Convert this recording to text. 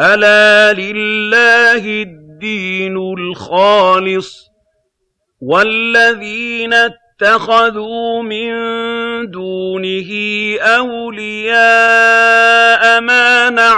أَلَا لِلَّهِ الدِّينُ الْخَالِصُ وَالَّذِينَ اتَّخَذُوا مِن دُونِهِ أَوْلِيَاءَ